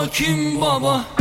hakim baba?